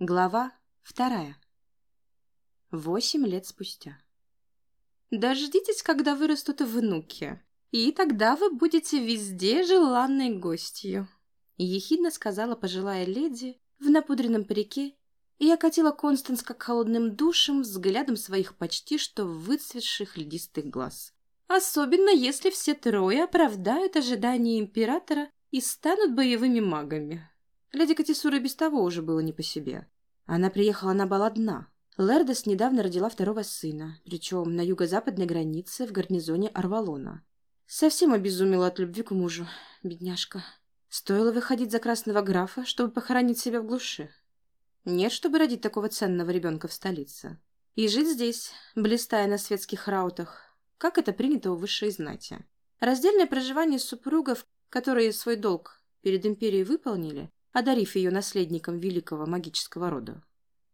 Глава вторая. Восемь лет спустя. Дождитесь, когда вырастут внуки, и тогда вы будете везде желанной гостью. Ехидно сказала пожилая леди в напудренном парике и окатила Констанс как холодным душем взглядом своих почти что выцветших льдистых глаз. Особенно если все трое оправдают ожидания императора и станут боевыми магами. Леди Катисура без того уже было не по себе. Она приехала на бал одна. Лердес недавно родила второго сына, причем на юго-западной границе в гарнизоне Арвалона. Совсем обезумела от любви к мужу, бедняжка. Стоило выходить за красного графа, чтобы похоронить себя в глуши. Нет, чтобы родить такого ценного ребенка в столице. И жить здесь, блистая на светских раутах, как это принято у высшей знати. Раздельное проживание супругов, которые свой долг перед империей выполнили, одарив ее наследником великого магического рода.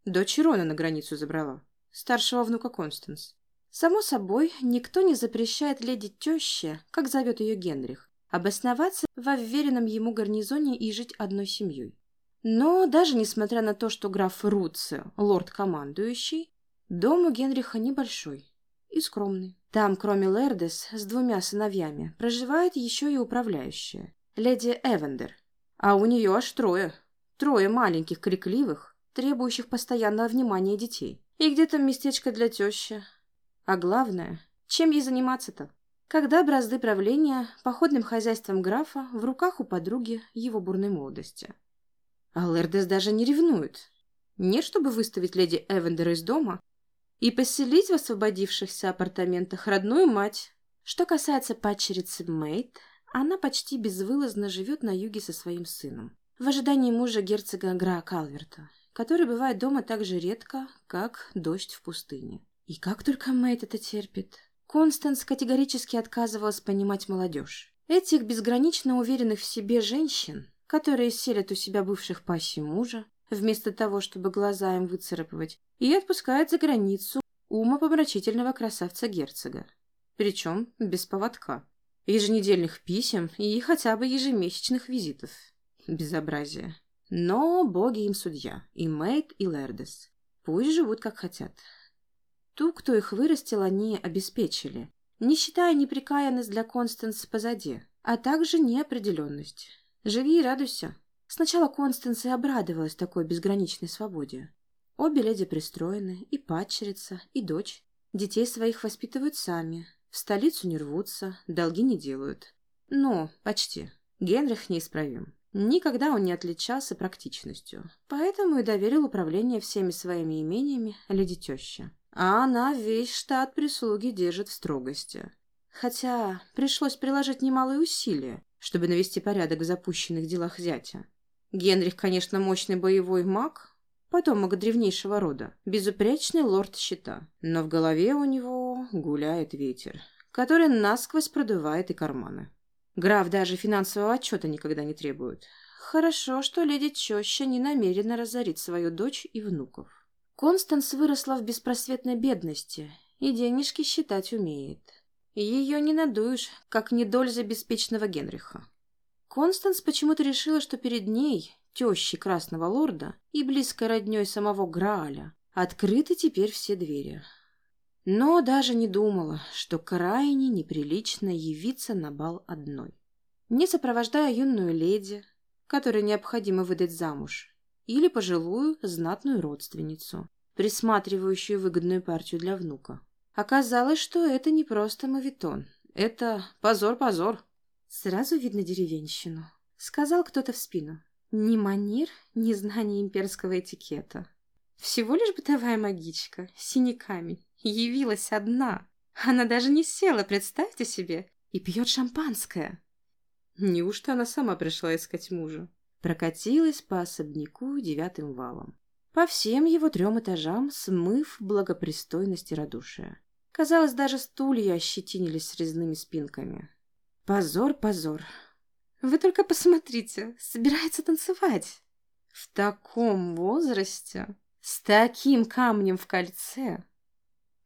Дочь Рона на границу забрала, старшего внука Констанс. Само собой, никто не запрещает леди теще, как зовет ее Генрих, обосноваться во вверенном ему гарнизоне и жить одной семьей. Но даже несмотря на то, что граф Руци, лорд-командующий, дом у Генриха небольшой и скромный. Там, кроме Лердес, с двумя сыновьями, проживает еще и управляющая, леди Эвендер, а у нее аж трое. Трое маленьких, крикливых, требующих постоянного внимания детей. И где там местечко для тещи? А главное, чем ей заниматься-то? Когда бразды правления походным хозяйством графа в руках у подруги его бурной молодости. А Лердес даже не ревнует. Нет, чтобы выставить леди Эвендер из дома и поселить в освободившихся апартаментах родную мать. Что касается падчерицы Мэйд, она почти безвылазно живет на юге со своим сыном, в ожидании мужа герцога Гра Калверта, который бывает дома так же редко, как дождь в пустыне. И как только Мэйд это терпит. Констанс категорически отказывалась понимать молодежь. Этих безгранично уверенных в себе женщин, которые селят у себя бывших пассий мужа, вместо того, чтобы глаза им выцарапывать, и отпускают за границу умопомрачительного красавца-герцога. Причем без поводка еженедельных писем и хотя бы ежемесячных визитов. Безобразие. Но боги им судья, и Мэйд, и Лердес. Пусть живут как хотят. Ту, кто их вырастил, они обеспечили, не считая неприкаянность для Констанс позади, а также неопределенность. Живи и радуйся. Сначала Констанс и обрадовалась такой безграничной свободе. Обе леди пристроены, и падчерица, и дочь. Детей своих воспитывают сами, в столицу не рвутся, долги не делают. Ну, почти. Генрих неисправим. Никогда он не отличался практичностью, поэтому и доверил управление всеми своими имениями леди теща. А она весь штат прислуги держит в строгости. Хотя пришлось приложить немалые усилия, чтобы навести порядок в запущенных делах зятя. Генрих, конечно, мощный боевой маг, потомок древнейшего рода, безупречный лорд щита, но в голове у него гуляет ветер, который насквозь продувает и карманы. Граф даже финансового отчета никогда не требует. Хорошо, что леди Чоща не намерена разорить свою дочь и внуков. Констанс выросла в беспросветной бедности и денежки считать умеет. Ее не надуешь, как недоль за беспечного Генриха. Констанс почему-то решила, что перед ней тещи Красного Лорда и близкой родней самого Грааля, открыты теперь все двери. Но даже не думала, что крайне неприлично явиться на бал одной. Не сопровождая юную леди, которой необходимо выдать замуж, или пожилую знатную родственницу, присматривающую выгодную партию для внука. Оказалось, что это не просто мавитон. Это позор-позор. Сразу видно деревенщину. Сказал кто-то в спину. Ни манер, ни знания имперского этикета. Всего лишь бытовая магичка, синий камень, явилась одна. Она даже не села, представьте себе, и пьет шампанское. Неужто она сама пришла искать мужа? Прокатилась по особняку девятым валом. По всем его трем этажам, смыв благопристойность и радушие. Казалось, даже стулья ощетинились резными спинками. Позор, позор. Вы только посмотрите, собирается танцевать. В таком возрасте, с таким камнем в кольце.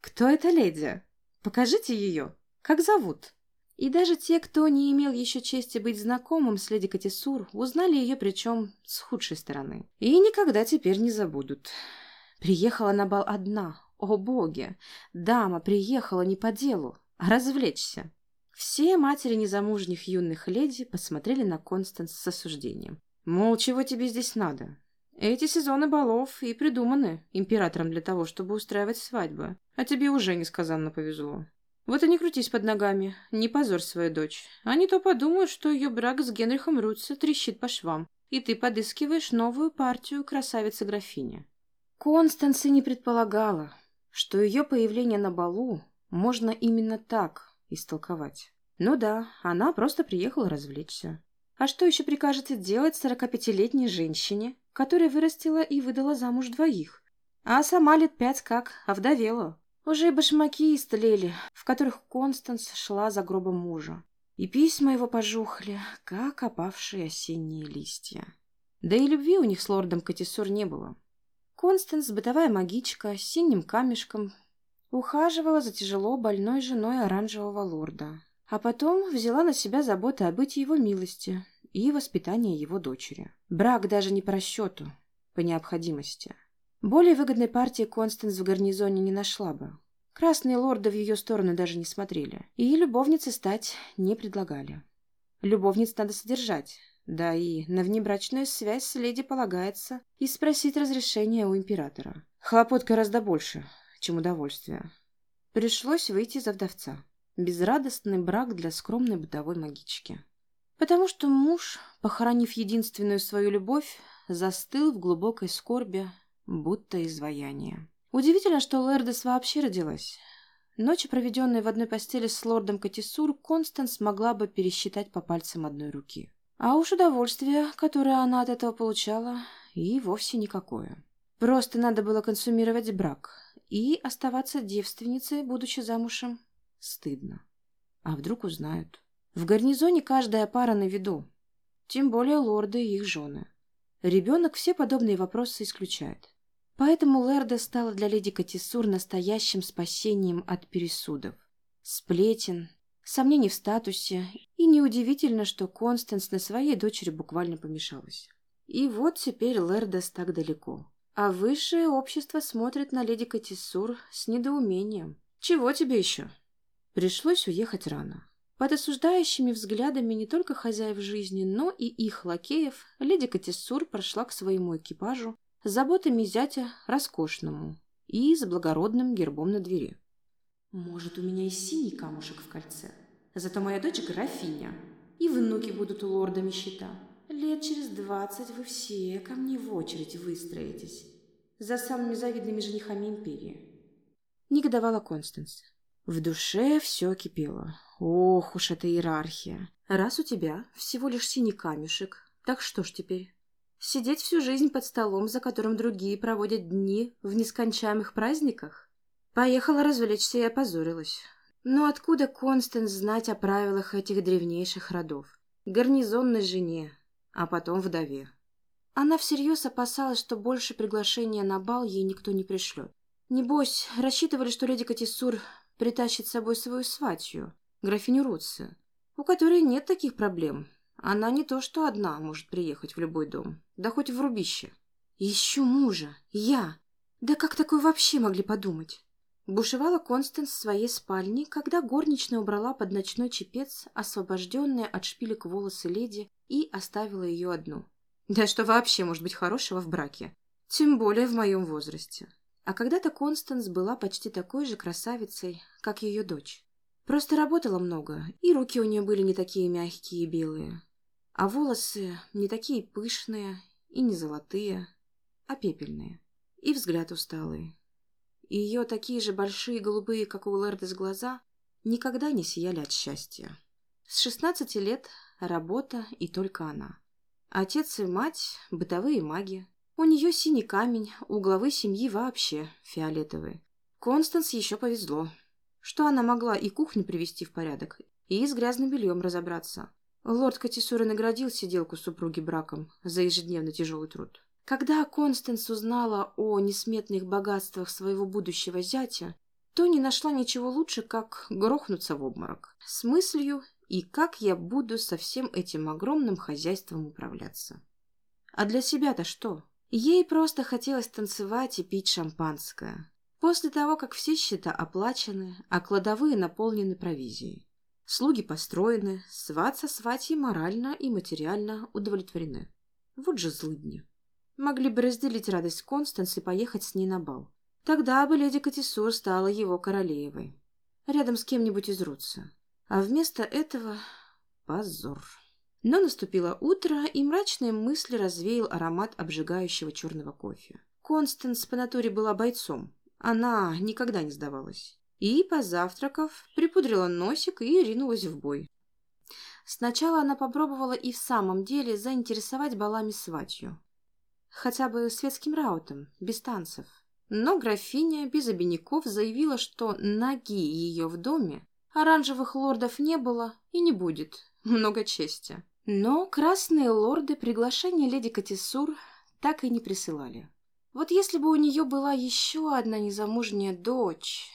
Кто эта леди? Покажите ее. Как зовут? И даже те, кто не имел еще чести быть знакомым с леди Катисур, узнали ее причем с худшей стороны. И никогда теперь не забудут. Приехала на бал одна. О боги! Дама приехала не по делу, а развлечься. Все матери незамужних юных леди посмотрели на Констанс с осуждением. Мол, чего тебе здесь надо? Эти сезоны балов и придуманы императором для того, чтобы устраивать свадьбы. А тебе уже несказанно повезло. Вот и не крутись под ногами, не позорь свою дочь. А не то подумают, что ее брак с Генрихом Рутца трещит по швам, и ты подыскиваешь новую партию красавицы-графини. Констанция не предполагала, что ее появление на балу можно именно так истолковать. Ну да, она просто приехала развлечься. А что еще прикажете делать сорокапятилетней женщине, которая вырастила и выдала замуж двоих? А сама лет пять как овдовела. Уже и башмаки истлели, в которых Констанс шла за гробом мужа. И письма его пожухли, как опавшие осенние листья. Да и любви у них с лордом Катисур не было. Констанс, бытовая магичка, с синим камешком, ухаживала за тяжело больной женой оранжевого лорда, а потом взяла на себя заботы о быте его милости и воспитании его дочери. Брак даже не по расчету, по необходимости. Более выгодной партии Констанс в гарнизоне не нашла бы. Красные лорды в ее сторону даже не смотрели. И любовницы стать не предлагали. Любовниц надо содержать. Да и на внебрачную связь с леди полагается и спросить разрешения у императора. Хлопот гораздо больше, чем удовольствие. Пришлось выйти за вдовца. Безрадостный брак для скромной бытовой магички. Потому что муж, похоронив единственную свою любовь, застыл в глубокой скорби будто изваяние. Удивительно, что Лердес вообще родилась. Ночи, проведенные в одной постели с лордом Катисур, Констанс могла бы пересчитать по пальцам одной руки. А уж удовольствие, которое она от этого получала, и вовсе никакое. Просто надо было консумировать брак и оставаться девственницей, будучи замужем, стыдно. А вдруг узнают? В гарнизоне каждая пара на виду, тем более лорды и их жены. Ребенок все подобные вопросы исключает. Поэтому Лерда стала для леди Катисур настоящим спасением от пересудов, сплетен, сомнений в статусе, и неудивительно, что Констанс на своей дочери буквально помешалась. И вот теперь Лердес так далеко. А высшее общество смотрит на леди Катисур с недоумением. Чего тебе еще? Пришлось уехать рано. Под осуждающими взглядами не только хозяев жизни, но и их лакеев, леди Катисур прошла к своему экипажу с заботами зятя роскошному и с благородным гербом на двери. «Может, у меня и синий камушек в кольце, зато моя дочь графиня, и внуки будут у лорда Мещита. Лет через двадцать вы все ко мне в очередь выстроитесь за самыми завидными женихами империи». Негодовала Констанс. В душе все кипело. Ох уж эта иерархия. Раз у тебя всего лишь синий камешек, так что ж теперь? Сидеть всю жизнь под столом, за которым другие проводят дни в нескончаемых праздниках? Поехала развлечься и опозорилась. Но откуда Констанс знать о правилах этих древнейших родов? Гарнизонной жене, а потом вдове. Она всерьез опасалась, что больше приглашения на бал ей никто не пришлет. Небось, рассчитывали, что леди Катисур притащит с собой свою сватью, графиню Рутсе, у которой нет таких проблем, она не то что одна может приехать в любой дом, да хоть в рубище. Ищу мужа. Я. Да как такое вообще могли подумать? Бушевала Констанс в своей спальне, когда горничная убрала под ночной чепец освобожденные от шпилек волосы леди и оставила ее одну. Да что вообще может быть хорошего в браке? Тем более в моем возрасте. А когда-то Констанс была почти такой же красавицей, как ее дочь. Просто работала много, и руки у нее были не такие мягкие и белые. А волосы не такие пышные и не золотые, а пепельные. И взгляд усталый. И ее такие же большие голубые, как у Лердес, глаза никогда не сияли от счастья. С шестнадцати лет работа и только она. Отец и мать – бытовые маги. У нее синий камень, у главы семьи вообще фиолетовый. Констанс еще повезло, что она могла и кухню привести в порядок, и с грязным бельем разобраться. Лорд Катисура наградил сиделку супруги браком за ежедневно тяжелый труд. Когда Констанс узнала о несметных богатствах своего будущего зятя, то не нашла ничего лучше, как грохнуться в обморок. С мыслью, и как я буду со всем этим огромным хозяйством управляться. А для себя-то что? Ей просто хотелось танцевать и пить шампанское. После того, как все счета оплачены, а кладовые наполнены провизией. Слуги построены, сват со морально и материально удовлетворены. Вот же злыдни. Могли бы разделить радость Констанс и поехать с ней на бал. Тогда бы леди Катисур стала его королевой. Рядом с кем-нибудь из Рутса. А вместо этого позор. Но наступило утро, и мрачные мысли развеял аромат обжигающего черного кофе. Констанс по натуре была бойцом, она никогда не сдавалась. И, позавтракав, припудрила носик и ринулась в бой. Сначала она попробовала и в самом деле заинтересовать балами сватью. Хотя бы светским раутом, без танцев. Но графиня без обиняков заявила, что ноги ее в доме оранжевых лордов не было и не будет. Много чести. Но красные лорды приглашение леди Катисур так и не присылали. Вот если бы у нее была еще одна незамужняя дочь...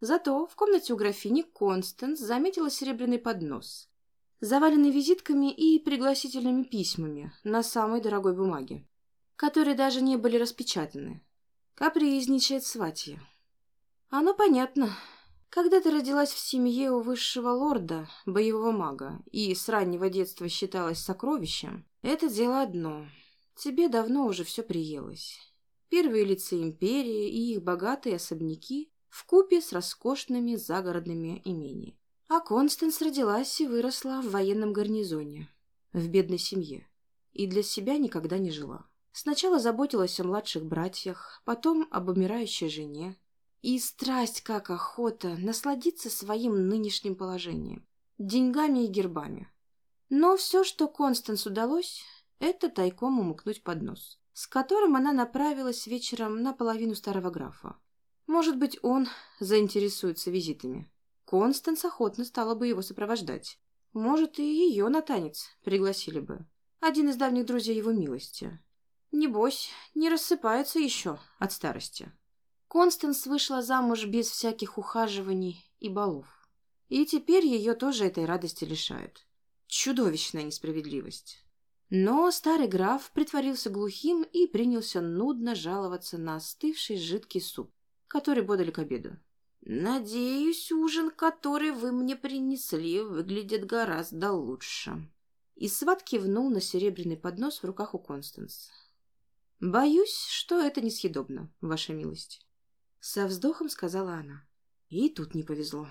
Зато в комнате у графини Констанс заметила серебряный поднос, заваленный визитками и пригласительными письмами на самой дорогой бумаге, которые даже не были распечатаны. Капризничает сватья. Оно понятно. Когда ты родилась в семье у высшего лорда, боевого мага, и с раннего детства считалась сокровищем, это дело одно. Тебе давно уже все приелось. Первые лица империи и их богатые особняки в купе с роскошными загородными имениями. А Констанс родилась и выросла в военном гарнизоне, в бедной семье, и для себя никогда не жила. Сначала заботилась о младших братьях, потом об умирающей жене. И страсть, как охота, насладиться своим нынешним положением, деньгами и гербами. Но все, что Констанс удалось, это тайком умыкнуть под нос с которым она направилась вечером на половину старого графа. Может быть, он заинтересуется визитами. Констанс охотно стала бы его сопровождать. Может, и ее на танец пригласили бы. Один из давних друзей его милости. Небось, не рассыпается еще от старости. Констанс вышла замуж без всяких ухаживаний и балов. И теперь ее тоже этой радости лишают. Чудовищная несправедливость. Но старый граф притворился глухим и принялся нудно жаловаться на остывший жидкий суп, который подали к обеду. «Надеюсь, ужин, который вы мне принесли, выглядит гораздо лучше». И сват кивнул на серебряный поднос в руках у Констанс. «Боюсь, что это несъедобно, ваша милость». Со вздохом сказала она. И тут не повезло.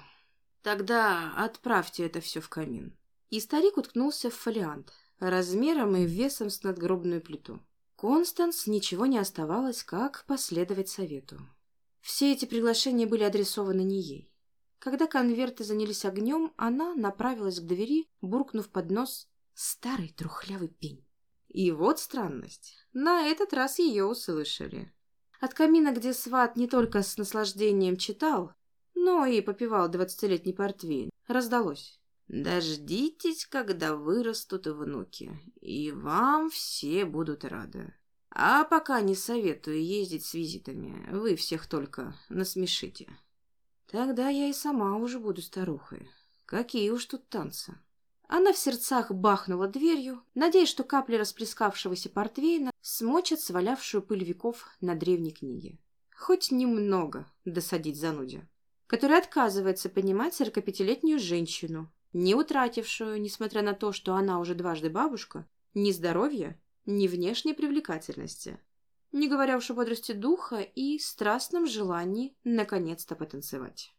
«Тогда отправьте это все в камин». И старик уткнулся в фолиант, размером и весом с надгробную плиту. Констанс ничего не оставалось, как последовать совету. Все эти приглашения были адресованы не ей. Когда конверты занялись огнем, она направилась к двери, буркнув под нос «старый трухлявый пень». И вот странность. На этот раз ее услышали. От камина, где сват не только с наслаждением читал, но и попивал двадцатилетний портвейн, раздалось. Дождитесь, когда вырастут внуки, и вам все будут рады. А пока не советую ездить с визитами, вы всех только насмешите. Тогда я и сама уже буду старухой. Какие уж тут танцы. Она в сердцах бахнула дверью, надеясь, что капли расплескавшегося портвейна смочат свалявшую пыль веков на древней книге. Хоть немного досадить зануде, который отказывается понимать сорокапятилетнюю женщину, не утратившую, несмотря на то, что она уже дважды бабушка, ни здоровья, ни внешней привлекательности, не говоря уж о бодрости духа и страстном желании наконец-то потанцевать.